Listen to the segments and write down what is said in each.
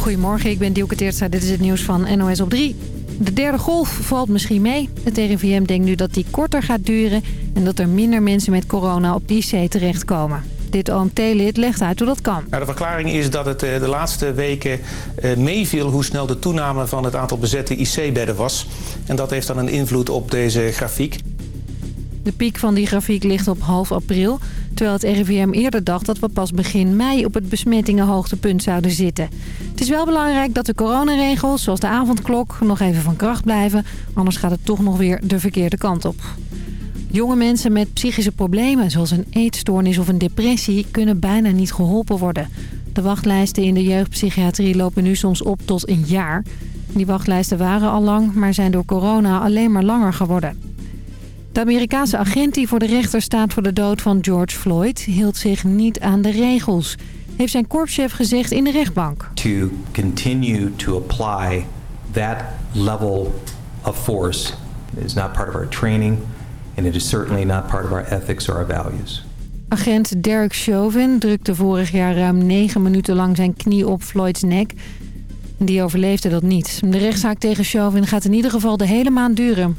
Goedemorgen, ik ben Dielke Teertstra. Dit is het nieuws van NOS op 3. De derde golf valt misschien mee. Het RIVM denkt nu dat die korter gaat duren... en dat er minder mensen met corona op IC terechtkomen. Dit OMT-lid legt uit hoe dat kan. Nou, de verklaring is dat het eh, de laatste weken eh, meeviel hoe snel de toename van het aantal bezette IC-bedden was. En dat heeft dan een invloed op deze grafiek. De piek van die grafiek ligt op half april... terwijl het RIVM eerder dacht dat we pas begin mei op het besmettingenhoogtepunt zouden zitten. Het is wel belangrijk dat de coronaregels, zoals de avondklok, nog even van kracht blijven. Anders gaat het toch nog weer de verkeerde kant op. Jonge mensen met psychische problemen, zoals een eetstoornis of een depressie... kunnen bijna niet geholpen worden. De wachtlijsten in de jeugdpsychiatrie lopen nu soms op tot een jaar. Die wachtlijsten waren al lang, maar zijn door corona alleen maar langer geworden. De Amerikaanse agent die voor de rechter staat voor de dood van George Floyd... hield zich niet aan de regels, heeft zijn korpschef gezegd in de rechtbank. To continue to apply that level of force is not part of our training... and it is certainly not part of our ethics or our values. Agent Derek Chauvin drukte vorig jaar ruim negen minuten lang zijn knie op Floyds nek. Die overleefde dat niet. De rechtszaak tegen Chauvin gaat in ieder geval de hele maand duren.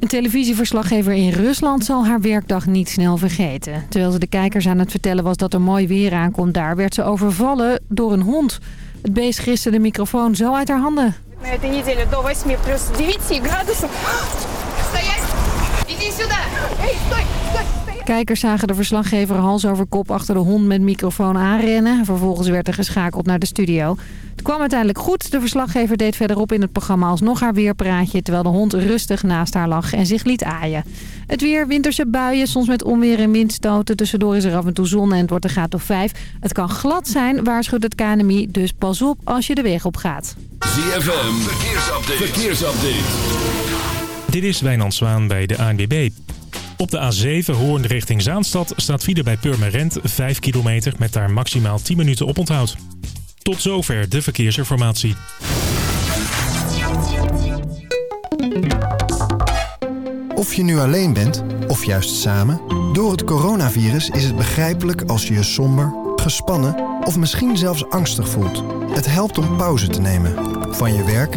Een televisieverslaggever in Rusland zal haar werkdag niet snel vergeten. Terwijl ze de kijkers aan het vertellen was dat er mooi weer aankomt daar... werd ze overvallen door een hond. Het beest giste de microfoon zo uit haar handen. Kijkers zagen de verslaggever hals over kop achter de hond met microfoon aanrennen. Vervolgens werd er geschakeld naar de studio. Het kwam uiteindelijk goed. De verslaggever deed verderop in het programma alsnog haar weerpraatje... terwijl de hond rustig naast haar lag en zich liet aaien. Het weer, winterse buien, soms met onweer en windstoten. Tussendoor is er af en toe zon en het wordt een graad of 5. Het kan glad zijn, waarschuwt het KNMI, dus pas op als je de weg op gaat. ZFM, verkeersupdate. verkeersupdate. Dit is Wijnand Zwaan bij de ANWB. Op de A7 Hoorn richting Zaanstad staat file bij Purmerend 5 kilometer met daar maximaal 10 minuten op onthoud. Tot zover de verkeersinformatie. Of je nu alleen bent, of juist samen... door het coronavirus is het begrijpelijk als je je somber, gespannen... of misschien zelfs angstig voelt. Het helpt om pauze te nemen. Van je werk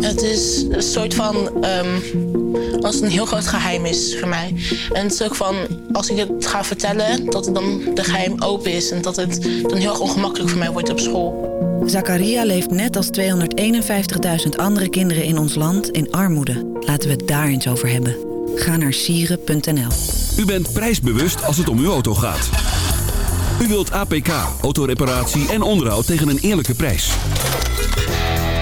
Het is een soort van, um, als het een heel groot geheim is voor mij. En het is ook van, als ik het ga vertellen, dat het dan de geheim open is. En dat het dan heel erg ongemakkelijk voor mij wordt op school. Zakaria leeft net als 251.000 andere kinderen in ons land in armoede. Laten we het daar eens over hebben. Ga naar sieren.nl. U bent prijsbewust als het om uw auto gaat. U wilt APK, autoreparatie en onderhoud tegen een eerlijke prijs.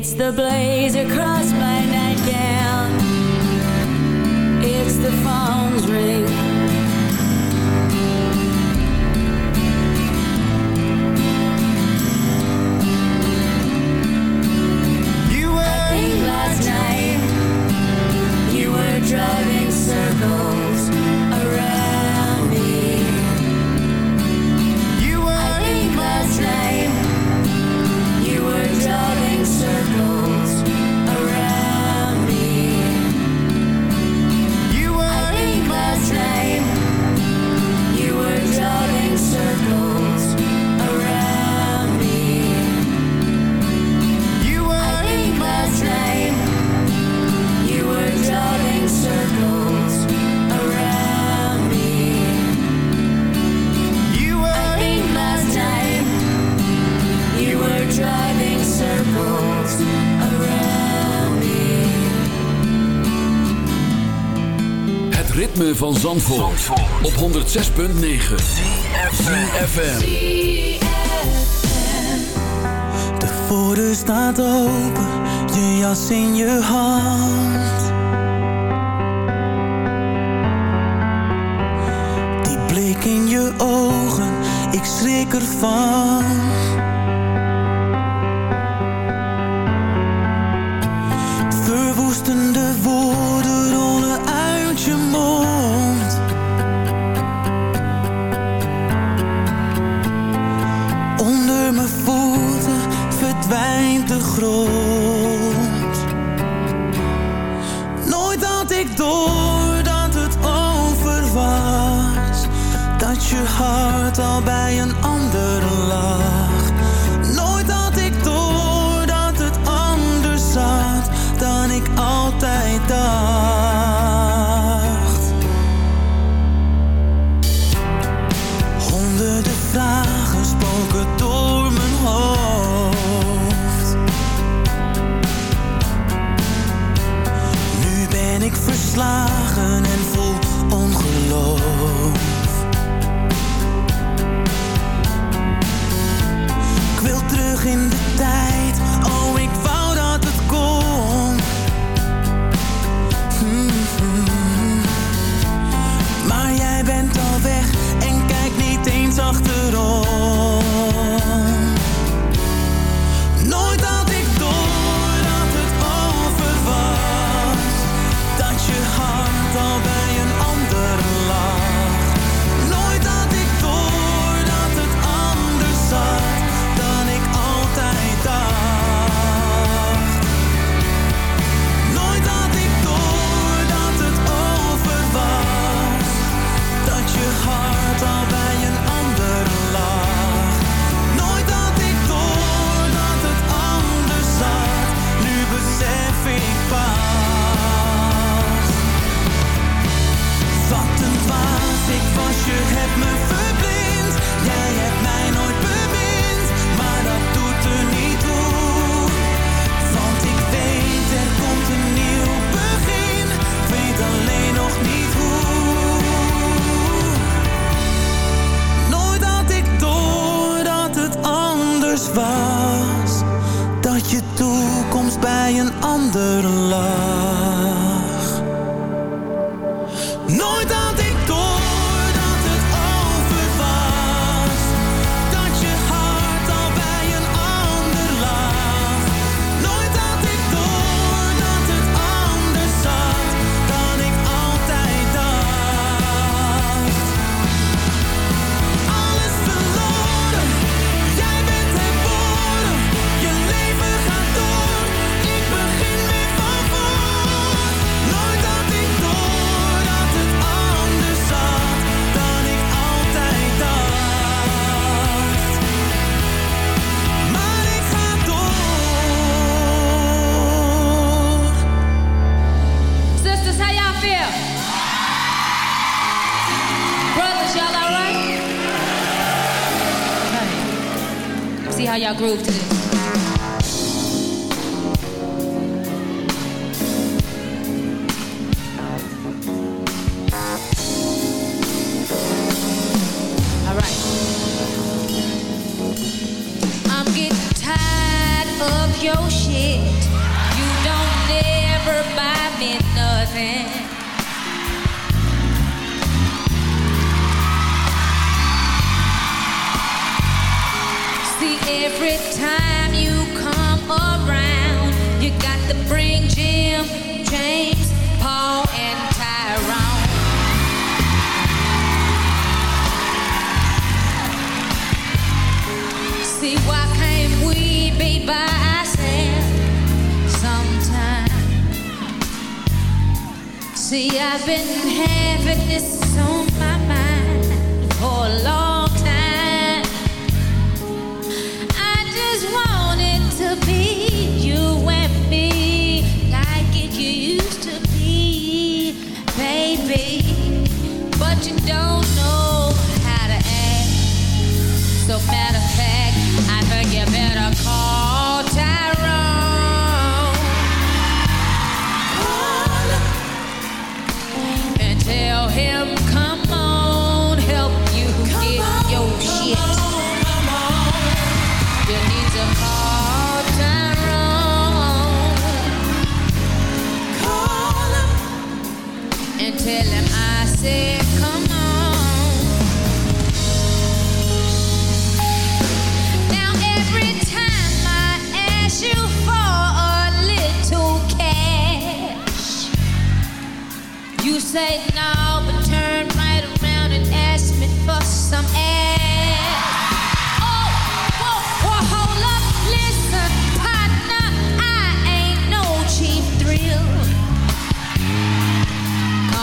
It's the blaze across my nightgown. It's the phone's ring. Zandvoort, op 106.9 CFM De voordeur staat open, je jas in je hand. Die blik in je ogen, ik schrik ervan. Verwoestende woorden Nooit had ik door dat het over was. Dat je hart al bij een See, I've been having this on my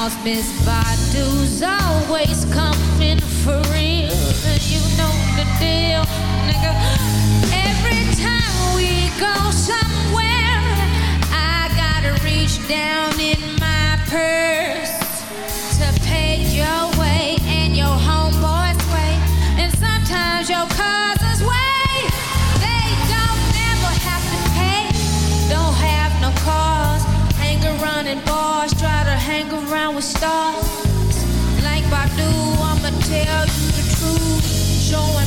Cause Miss Badu's always coming for free. tell you the truth. Showing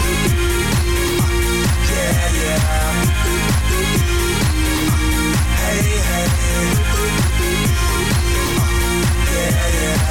yeah. Hey, hey. Yeah, yeah.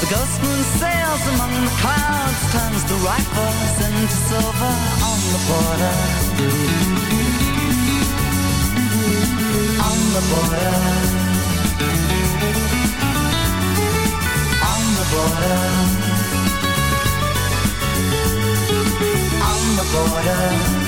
The ghost moon sails among the clouds Turns the rifles into silver on the border. On the border. On the border. On the border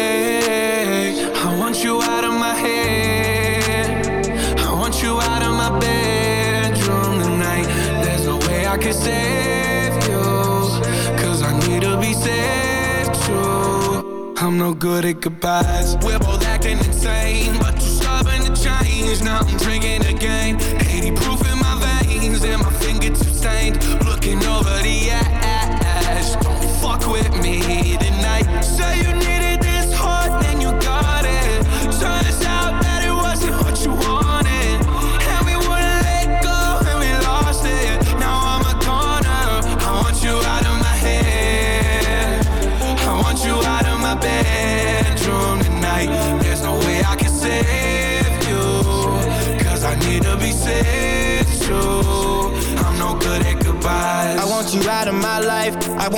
Can save you. Cause I need to be saved too. I'm no good at goodbyes. We're both acting insane, but too stubborn to change. Now I'm drinking again. 80 proof in my veins, and my fingertips stained. Looking over the ash. Don't fuck with me tonight. Say you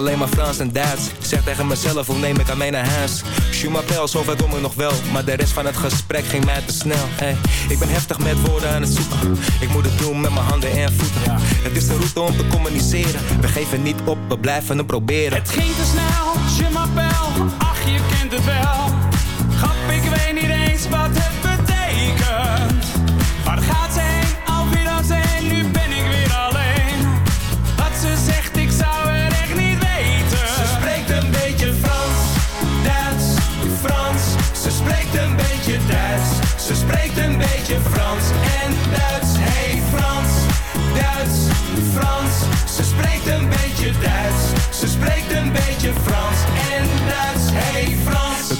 alleen maar Frans en Duits. Zeg tegen mezelf, hoe neem ik aan mij naar huis? zo zover dom ik nog wel Maar de rest van het gesprek ging mij te snel. Hey, Ik ben heftig met woorden aan het zoeken. Ik moet het doen met mijn handen en voeten. Ja. Het is de route om te communiceren. We geven niet op, we blijven het proberen. Het ging te snel,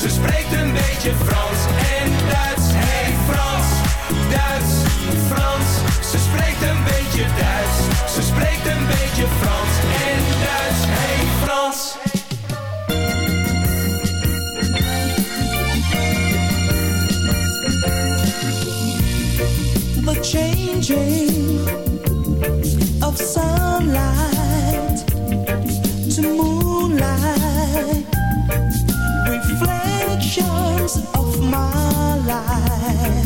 Ze spreekt een beetje Frans en Duits. Hey Frans, Duits, Frans. Ze spreekt een beetje Duits. Ze spreekt een beetje Frans of my life.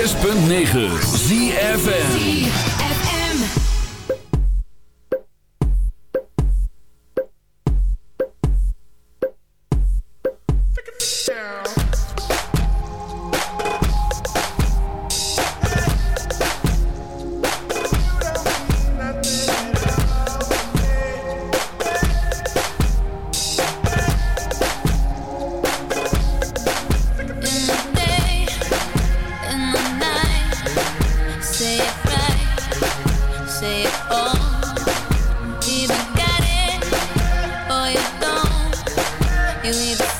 106.9 ZFN You need